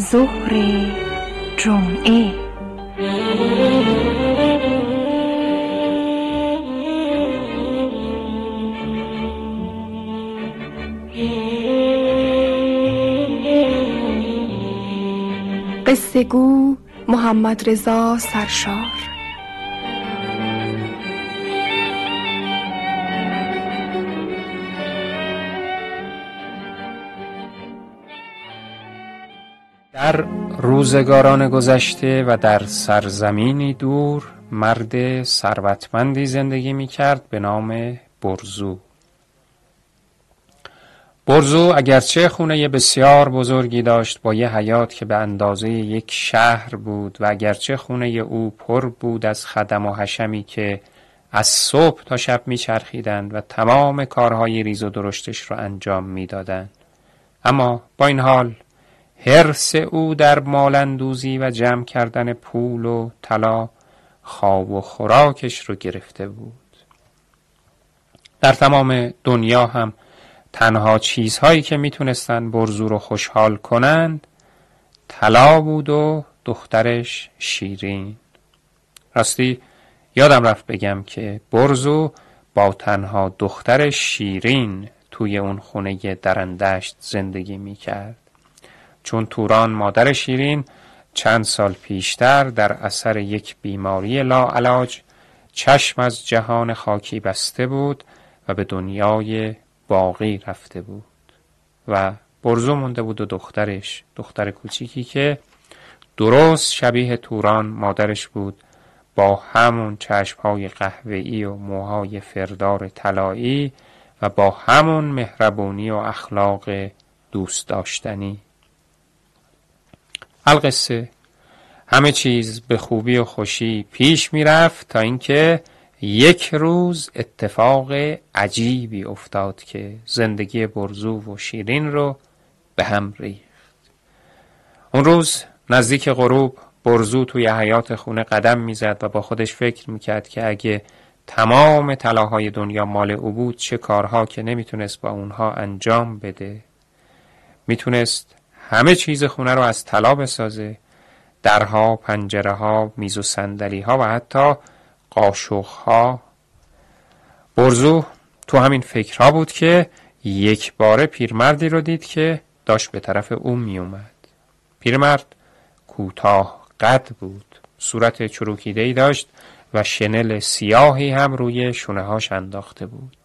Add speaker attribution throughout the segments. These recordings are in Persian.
Speaker 1: ظهر جمعه. قصه گو محمد رضا سرشار.
Speaker 2: در روزگاران گذشته و در سرزمینی دور مرد ثروتمندی زندگی می کرد به نام برزو. برزو اگرچه خونه بسیار بزرگی داشت با یه حیات که به اندازه یک شهر بود و اگرچه خونه او پر بود از خدم و حشمی که از صبح تا شب میچرخیدند و تمام کارهای ریز و درشتش را انجام می‌دادند. اما با این حال حرس او در مالندوزی و جمع کردن پول و طلا خواب و خوراکش رو گرفته بود. در تمام دنیا هم تنها چیزهایی که می‌تونستن برزو رو خوشحال کنند طلا بود و دخترش شیرین. راستی یادم رفت بگم که برزو با تنها دخترش شیرین توی اون خونه درندشت زندگی می‌کرد. چون توران مادر شیرین چند سال پیشتر در اثر یک بیماری لاعلاج چشم از جهان خاکی بسته بود و به دنیای باقی رفته بود و برزو مونده بود و دخترش دختر کوچیکی که درست شبیه توران مادرش بود با همون چشمهای قهوه‌ای و موهای فردار طلایی و با همون مهربونی و اخلاق دوست داشتنی. القصه همه چیز به خوبی و خوشی پیش می‌رفت تا اینکه یک روز اتفاق عجیبی افتاد که زندگی برزو و شیرین رو به هم ریخت. اون روز نزدیک غروب برزو توی حیات خونه قدم می‌زد و با خودش فکر می‌کرد که اگه تمام طلاهای دنیا مال او بود چه کارها که نمی‌تونست با اونها انجام بده. می‌تونست همه چیز خونه رو از طلا بسازه. درها، پنجره ها، میز و سندلی ها و حتی قاشق ها برزو تو همین فکرها بود که یک بار پیرمردی رو دید که داشت به طرف او می اومد پیرمرد کوتاه قد بود صورت چروکیده ای داشت و شنل سیاهی هم روی شونه هاش انداخته بود.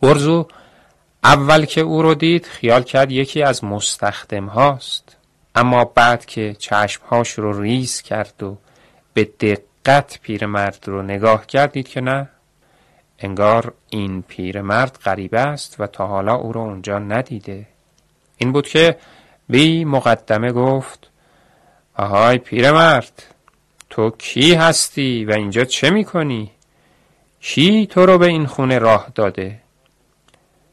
Speaker 2: برزو اول که او رو دید خیال کرد یکی از مستخدم هاست اما بعد که چشمهاش رو ریز کرد و به دقت پیرمرد رو نگاه کردید که نه انگار این پیرمرد غریبه است و تا حالا او رو اونجا ندیده این بود که بی مقدمه گفت آهای پیرمرد تو کی هستی و اینجا چه می‌کنی؟ کی تو رو به این خونه راه داده؟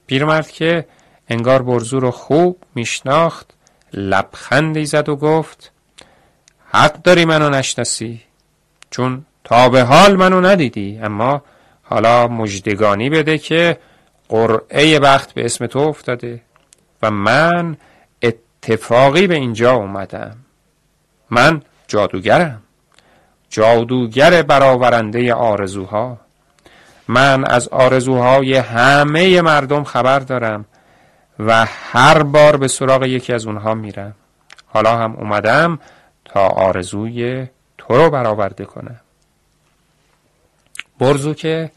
Speaker 2: پیرمرد که انگار برزو رو خوب میشناخت لبخندی زد و گفت حق داری منو نشناسی چون تا به حال منو ندیدی اما حالا مجدگانی بده که قرعه بخت به اسم تو افتاده و من اتفاقی به اینجا اومدم. من جادوگرم. جادوگر برآورنده آرزوها. من از آرزوهای همه مردم خبر دارم و هر بار به سراغ یکی از اونها میرم حالا هم اومدم تا آرزوی تو رو برآورده کنم برزو که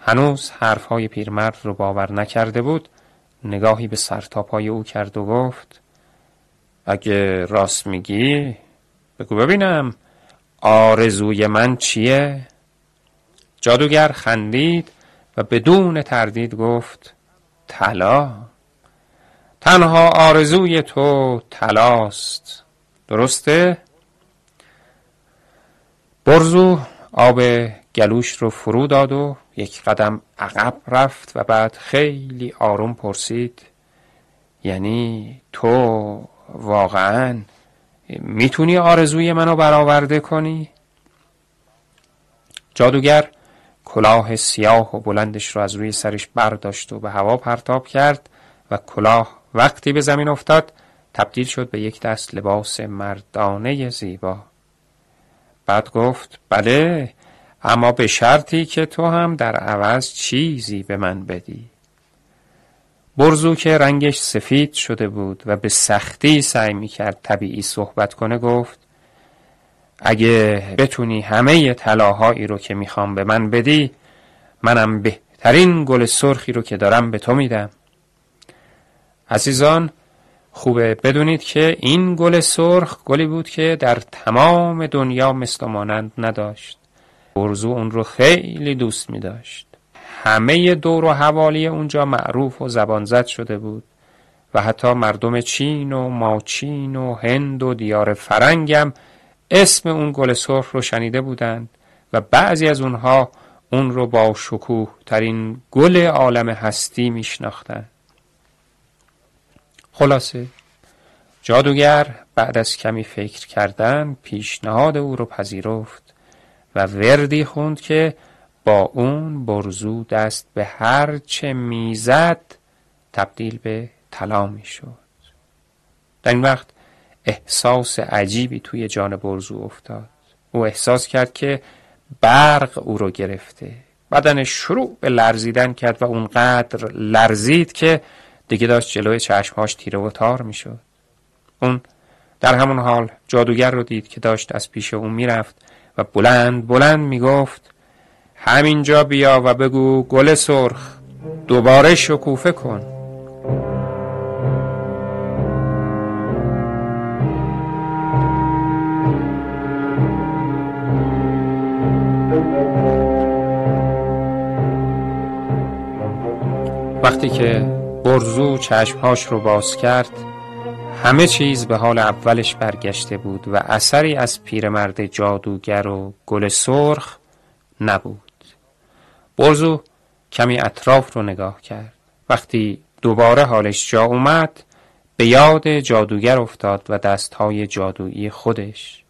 Speaker 2: هنوز حرفهای پیرمرد رو باور نکرده بود نگاهی به سرتاپای او کرد و گفت اگه راست میگی بگو ببینم آرزوی من چیه؟ جادوگر خندید و بدون تردید گفت طلا. تنها آرزوی تو طلاست. درسته؟ برزو آب گلوش رو فرو داد و یک قدم عقب رفت و بعد خیلی آروم پرسید یعنی تو واقعا می‌تونی آرزوی منو برآورده کنی؟ جادوگر کلاه سیاه و بلندش رو از روی سرش برداشت و به هوا پرتاب کرد و کلاه وقتی به زمین افتاد تبدیل شد به یک دست لباس مردانه زیبا. بعد گفت بله اما به شرطی که تو هم در عوض چیزی به من بدی. برزو که رنگش سفید شده بود و به سختی سعی می کرد طبیعی صحبت کنه گفت اگه بتونی همه طلاهایی رو که می‌خوام به من بدی منم بهترین گل سرخی رو که دارم به تو میدم. عزیزان خوبه بدونید که این گل سرخ گلی بود که در تمام دنیا مثل مانند نداشت. برزو اون رو خیلی دوست می داشت همه دور و حوالی اونجا معروف و زبان زد شده بود و حتی مردم چین و ماچین و هند و دیار فرنگم اسم اون گل سرخ رو شنیده بودند و بعضی از اونها اون رو با شکوه ترین گل عالم هستی میشناختند. خلاصه جادوگر بعد از کمی فکر کردن پیشنهاد او رو پذیرفت و وردی خوند که با اون برزو دست به هر چه می‌زد تبدیل به طلا می‌شد در این وقت احساس عجیبی توی جان برزو افتاد. او احساس کرد که برق او رو گرفته. بدنش شروع به لرزیدن کرد و اونقدر لرزید که دیگه داشت جلوی چشمهاش تیره و تار می‌شد. اون در همون حال جادوگر رو دید که داشت از پیش اون می‌رفت و بلند بلند می‌گفت همینجا بیا و بگو گل سرخ دوباره شکوفه کن. وقتی که برزو چشمهاش رو باز کرد همه چیز به حال اولش برگشته بود و اثری از پیرمرد جادوگر و گل سرخ نبود. برزو کمی اطراف رو نگاه کرد. وقتی دوباره حالش جا اومد به یاد جادوگر افتاد و دستهای جادویی خودش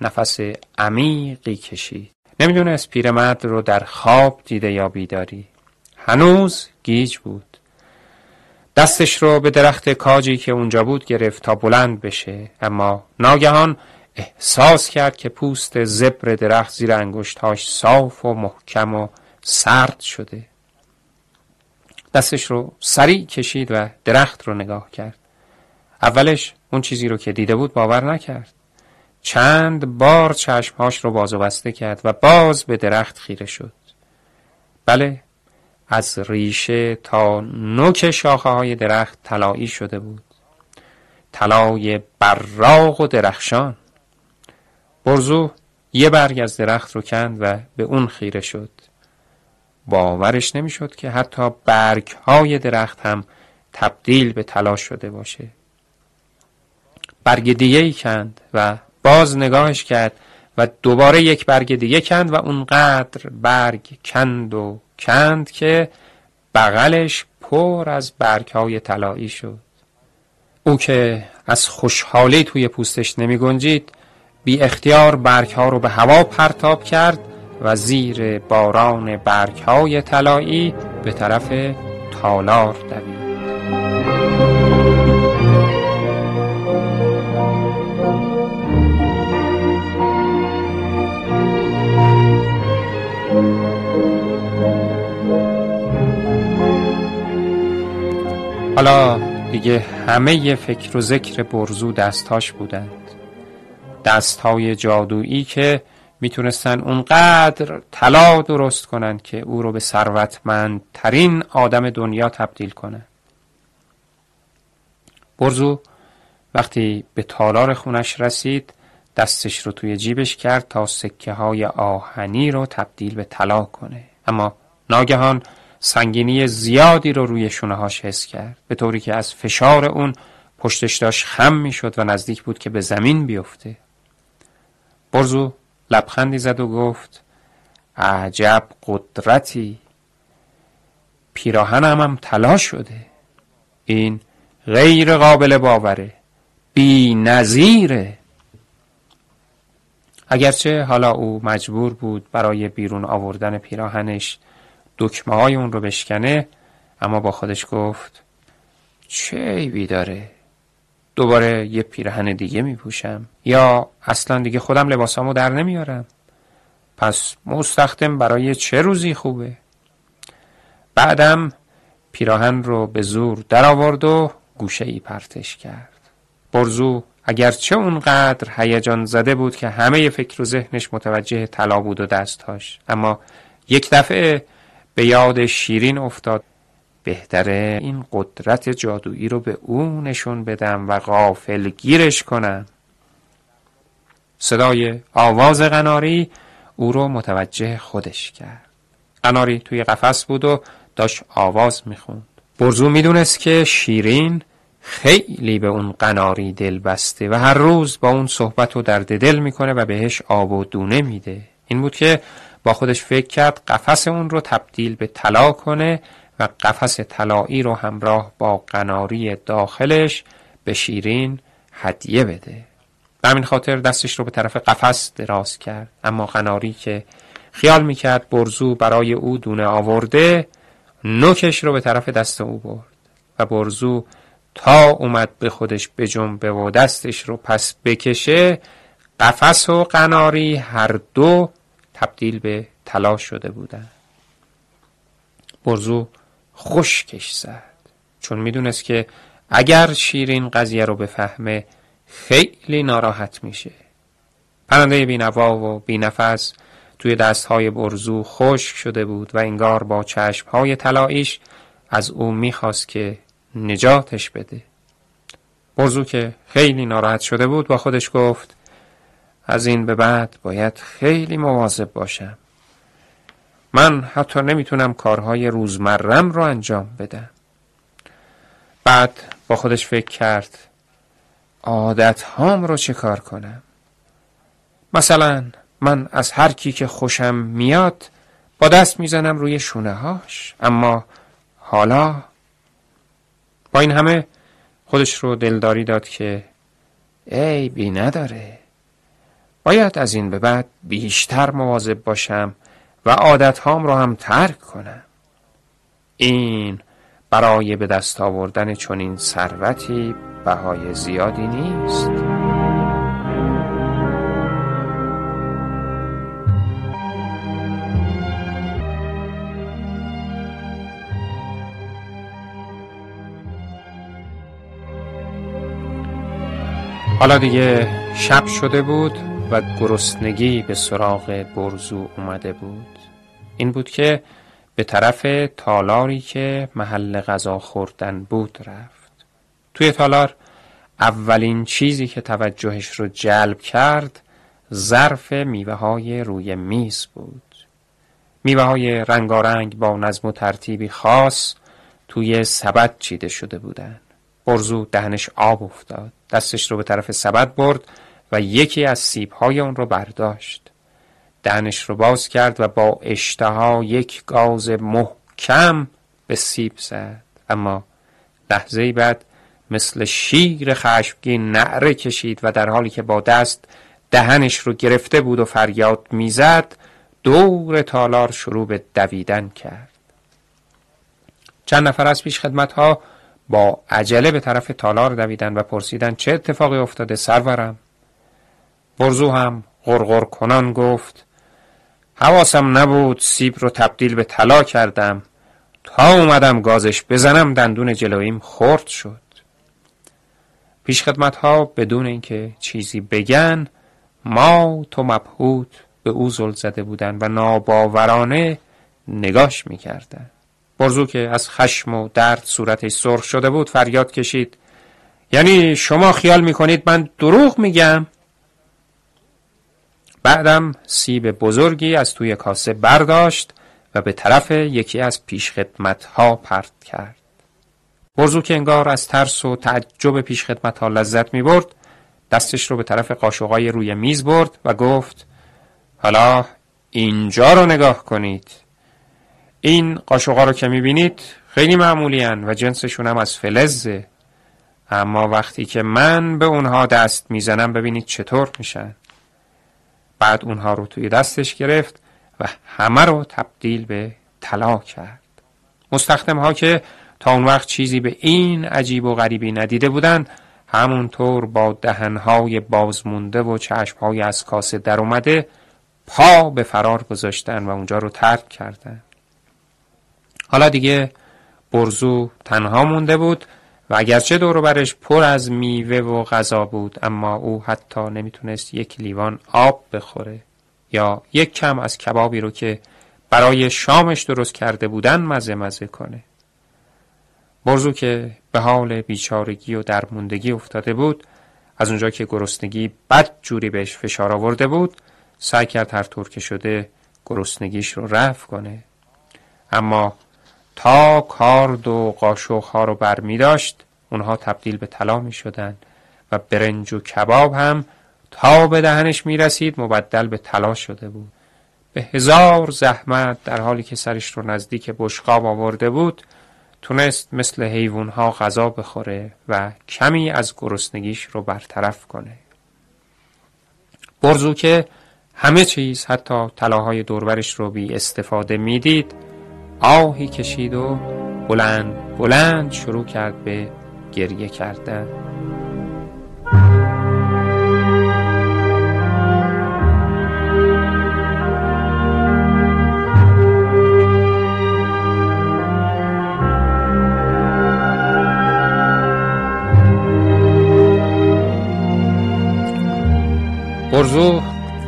Speaker 2: نفس عمیقی کشید. نمی‌دونست پیرمرد رو در خواب دیده یا بیداری. هنوز گیج بود. دستش رو به درخت کاجی که اونجا بود گرفت تا بلند بشه. اما ناگهان احساس کرد که پوست زبر درخت زیر انگشتهاش صاف و محکم و سرد شده. دستش رو سریع کشید و درخت رو نگاه کرد. اولش اون چیزی رو که دیده بود باور نکرد. چند بار چشمهاش رو باز و بسته کرد و باز به درخت خیره شد. بله از ریشه تا نوک شاخه های درخت طلایی شده بود. طلای براق و درخشان. برزو یه برگ از درخت رو کند و به اون خیره شد. باورش نمی‌شد که حتی برگ های درخت هم تبدیل به طلا شده باشه. برگ دیگه ای کند و باز نگاهش کرد و دوباره یک برگ دیگه کند و اونقدر برگ کند و کند که بغلش پر از برگ های طلایی شد. او که از خوشحالی توی پوستش نمی گنجید بی اختیار برگ ها رو به هوا پرتاب کرد و زیر باران برگ های طلایی به طرف تالار دوید. حالا دیگه همه فکر و ذکر برزو دستاش بودند. دستهای جادویی که می‌تونستن اونقدر طلا درست کنند که او رو به ثروتمندترین آدم دنیا تبدیل کنه برزو وقتی به تالار خونش رسید دستش رو توی جیبش کرد تا سکه های آهنی رو تبدیل به طلا کنه. اما ناگهان سنگینی زیادی رو روی شونه هاش حس کرد به طوری که از فشار اون پشتش داشت خم می‌شد و نزدیک بود که به زمین بیفته. برزو لبخندی زد و گفت عجب قدرتی! پیراهنم هم طلا شده. این غیر قابل باوره بی نظیره. اگرچه حالا او مجبور بود برای بیرون آوردن پیراهنش دکمه های اون رو بشکنه اما با خودش گفت چه عیبی داره دوباره یه پیرهن دیگه می پوشم یا اصلا دیگه خودم لباسامو در نمیارم. پس مستخدم برای چه روزی خوبه؟ بعدم پیراهن رو به زور در آورد و گوشه ای پرتش کرد. برزو اگرچه اونقدر هیجان زده بود که همه فکر و ذهنش متوجه طلا بود و دستهاش اما یک دفعه به یاد شیرین افتاد. بهتره این قدرت جادویی رو به او نشون بدم و غافل گیرش کنم. صدای آواز قناری او رو متوجه خودش کرد. قناری توی قفس بود و داشت آواز می‌خوند. برزو می‌دونست که شیرین خیلی به اون قناری دل بسته و هر روز با اون صحبت و درد دل می‌کنه و بهش آب و دونه میده. این بود که با خودش فکر کرد قفس اون رو تبدیل به طلا کنه و قفس طلایی رو همراه با قناری داخلش به شیرین هدیه بده. به همین خاطر دستش رو به طرف قفس دراز کرد. اما قناری که خیال می‌کرد برزو برای او دونه آورده نوکش رو به طرف دست او برد و برزو تا اومد به خودش بجنبه و دستش رو پس بکشه قفس و قناری هر دو تبدیل به طلا شده بودن. برزو خشکش زد. چون می‌دونست که اگر شیرین قضیه رو بفهمه خیلی ناراحت میشه. پرنده بینوا و بینفس توی دستهای برزو خشک شده بود و انگار با چشمهای طلاییش از او می‌خواست که نجاتش بده. برزو که خیلی ناراحت شده بود با خودش گفت از این به بعد باید خیلی مواظب باشم. من حتی نمی‌تونم کارهای روزمرم رو انجام بدم. بعد با خودش فکر کرد عادت هام رو چه کار کنم؟ مثلا من از هر کی که خوشم میاد با دست می‌زنم روی شونه هاش اما حالا با این همه خودش رو دلداری داد که ای بی نداره. باید از این به بعد بیشتر مواظب باشم و عادت هام رو هم ترک کنم. این برای به دست آوردن چنین ثروتی بهای زیادی نیست. حالا دیگه شب شده بود. و گرسنگی به سراغ برزو اومده بود. این بود که به طرف تالاری که محل غذا خوردن بود رفت. توی تالار اولین چیزی که توجهش رو جلب کرد ظرف میوه های روی میز بود. میوه های رنگارنگ با نظم و ترتیبی خاص توی سبد چیده شده بودن. برزو دهنش آب افتاد. دستش رو به طرف سبد برد. و یکی از سیبهای اون رو برداشت. دهنش رو باز کرد و با اشتها یک گاز محکم به سیب زد. اما لحظه بعد مثل شیر خشمگین نعره کشید و در حالی که با دست دهنش رو گرفته بود و فریاد می‌زد دور تالار شروع به دویدن کرد. چند نفر از پیش خدمت ها با عجله به طرف تالار دویدن و پرسیدن چه اتفاقی افتاده سرورم؟ برزو هم غرغر کنان گفت حواسم نبود سیب رو تبدیل به طلا کردم. تا اومدم گازش بزنم دندون جلویم خورد شد. پیش خدمت ها بدون اینکه چیزی بگن ما تو مبهوت به او زل زده بودن و ناباورانه نگاش می‌کردن. برزو که از خشم و درد صورتش سرخ شده بود فریاد کشید. یعنی شما خیال می‌کنید من دروغ میگم؟ بعدم سیب بزرگی از توی کاسه برداشت و به طرف یکی از پیشخدمت ها پرت کرد. برزو که انگار از ترس و تعجب پیشخدمت ها لذت می برد دستش رو به طرف قاشقای روی میز برد و گفت حالا اینجا رو نگاه کنید. این قاشقا رو که می بینید خیلی معمولی و جنسشون هم از فلزه. اما وقتی که من به اونها دست می‌زنم ببینید چطور میشن. بعد اونها رو توی دستش گرفت و همه رو تبدیل به طلا کرد. مستخدم ها که تا اون وقت چیزی به این عجیب و غریبی ندیده بودند همونطور با دهنهای بازمونده و چشمهای از کاسه در اومده پا به فرار گذاشتن و اونجا رو ترک کردن حالا دیگه برزو تنها مونده بود و اگرچه دور برش پر از میوه و غذا بود اما او حتی نمی‌تونست یک لیوان آب بخوره یا یک کم از کبابی رو که برای شامش درست کرده بودن مزه مزه کنه. برزو که به حال بیچارگی و درموندگی افتاده بود از اونجا که گرسنگی بد جوری بهش فشار آورده بود سعی کرد هر طور که شده گرسنگیش رو رفع کنه. اما تا کارد و قاشق ها رو بر می داشت اونها تبدیل به طلا می شدن و برنج و کباب هم تا به دهنش می رسید مبدل به طلا شده بود. به هزار زحمت در حالی که سرش رو نزدیک بشقاب آورده بود تونست مثل حیوان ها غذا بخوره و کمی از گرسنگیش رو برطرف کنه. برزو که همه چیز حتی طلاهای دوربرش رو بی استفاده می‌دید آهی کشید و بلند بلند شروع کرد به گریه کردن. برزو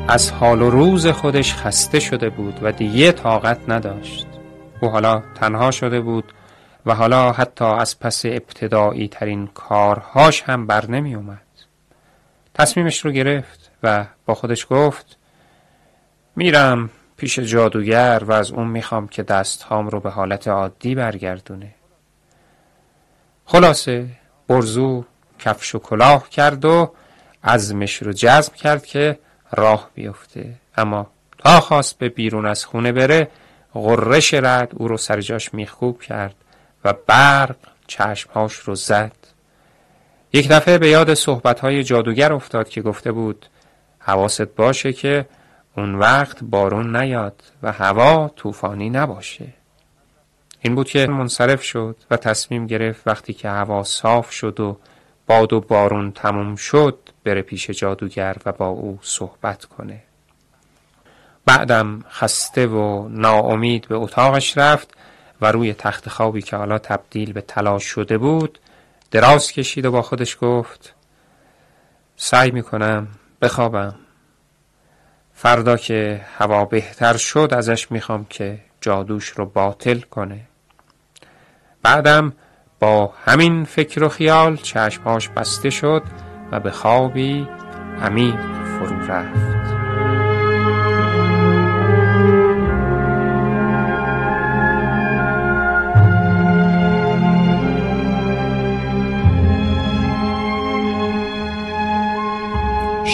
Speaker 2: از حال و روز خودش خسته شده بود و دیگه طاقت نداشت. او حالا تنها شده بود و حالا حتی از پس ابتدایی ترین کارهاش هم بر نمی اومد. تصمیمش رو گرفت و با خودش گفت میرم پیش جادوگر و از اون می‌خوام که دستهام رو به حالت عادی برگردونه. خلاصه برزو کفش و کلاه کرد و عزمش رو جزم کرد که راه بیفته اما تا خواست به بیرون از خونه بره غرش رد او رو سر جاش میخکوب کرد و برق چشمهاش رو زد. یک دفعه به یاد صحبتهای جادوگر افتاد که گفته بود حواست باشه که اون وقت بارون نیاد و هوا طوفانی نباشه. این بود که منصرف شد و تصمیم گرفت وقتی که هوا صاف شد و باد و بارون تموم شد بره پیش جادوگر و با او صحبت کنه. بعدم خسته و ناامید به اتاقش رفت و روی تخت خوابی که حالا تبدیل به طلا شده بود دراز کشید و با خودش گفت سعی می‌کنم بخوابم. فردا که هوا بهتر شد ازش می‌خوام که جادوش رو باطل کنه. بعدم با همین فکر و خیال چشمهاش بسته شد و به خوابی عمیق فرو رفت.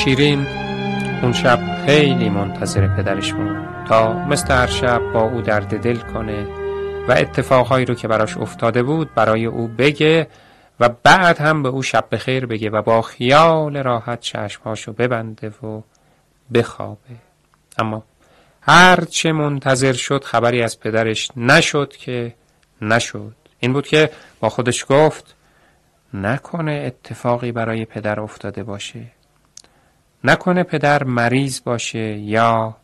Speaker 2: شیرین. اون شب خیلی منتظر پدرش بود تا مثل هر شب با او درد دل کنه و اتفاقهایی رو که براش افتاده بود برای او بگه و بعد هم به او شب بخیر بگه و با خیال راحت چشمهاشو ببنده و بخوابه. اما هرچه منتظر شد خبری از پدرش نشد که نشد. این بود که با خودش گفت نکنه اتفاقی برای پدر افتاده باشه. نکنه پدر مریض باشه یا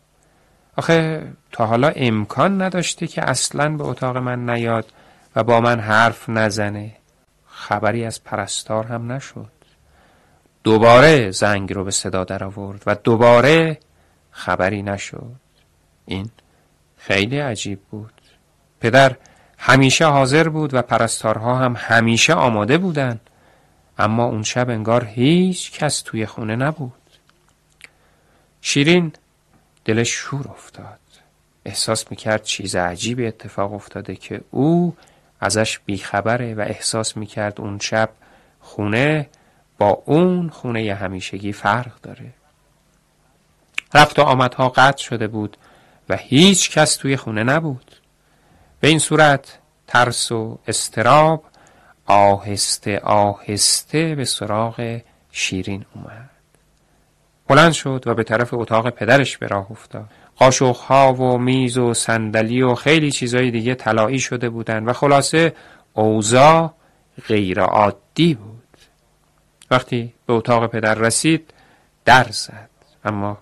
Speaker 2: آخه تا حالا امکان نداشته که اصلا به اتاق من نیاد و با من حرف نزنه. خبری از پرستار هم نشد. دوباره زنگ رو به صدا در آورد و دوباره خبری نشد. این خیلی عجیب بود. پدر همیشه حاضر بود و پرستارها هم همیشه آماده بودن اما اون شب انگار هیچ کس توی خونه نبود. شیرین دلش شور افتاد. احساس می‌کرد چیز عجیبی اتفاق افتاده که او ازش بیخبره و احساس می‌کرد اون شب خونه با اون خونه همیشگی فرق داره. رفت و آمدها قطع شده بود و هیچ کس توی خونه نبود. به این صورت ترس و استراب آهسته آهسته به سراغ شیرین اومد. بلند شد و به طرف اتاق پدرش به راه افتاد. ها و میز و صندلی و خیلی چیزای دیگه طلایی شده بودن و خلاصه اوضاع غیر عادی بود. وقتی به اتاق پدر رسید در زد اما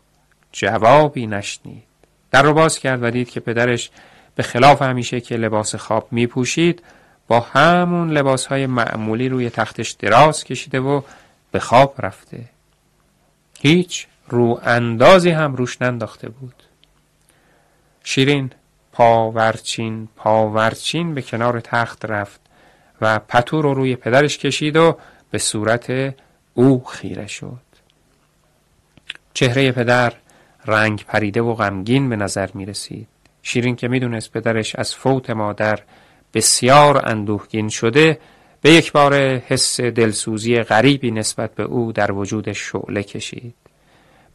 Speaker 2: جوابی نشنید. در رو باز کرد و دید که پدرش به خلاف همیشه که لباس خواب می پوشید با همون لباس های معمولی روی تختش دراز کشیده و به خواب رفته. هیچ رو اندازی هم روش ننداخته بود. شیرین پاورچین پاورچین به کنار تخت رفت و پتو رو روی پدرش کشید و به صورت او خیره شد. چهره پدر رنگ پریده و غمگین به نظر می رسید. شیرین که می‌دونست پدرش از فوت مادر بسیار اندوهگین شده به یک بار حس دلسوزی غریبی نسبت به او در وجودش شعله کشید.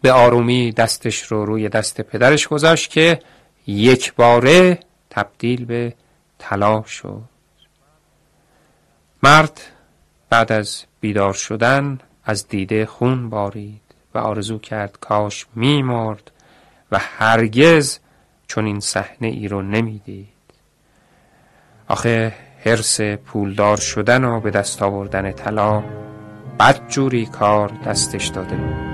Speaker 2: به آرومی دستش رو روی دست پدرش گذاشت که یک باره تبدیل به طلا شد. مرد بعد از بیدار شدن از دیده خون بارید و آرزو کرد کاش میمرد و هرگز چون این صحنه ای رو نمی‌دید. آخه حرس پولدار شدن و به دست آوردن طلا بدجوری کار دستش داده بود.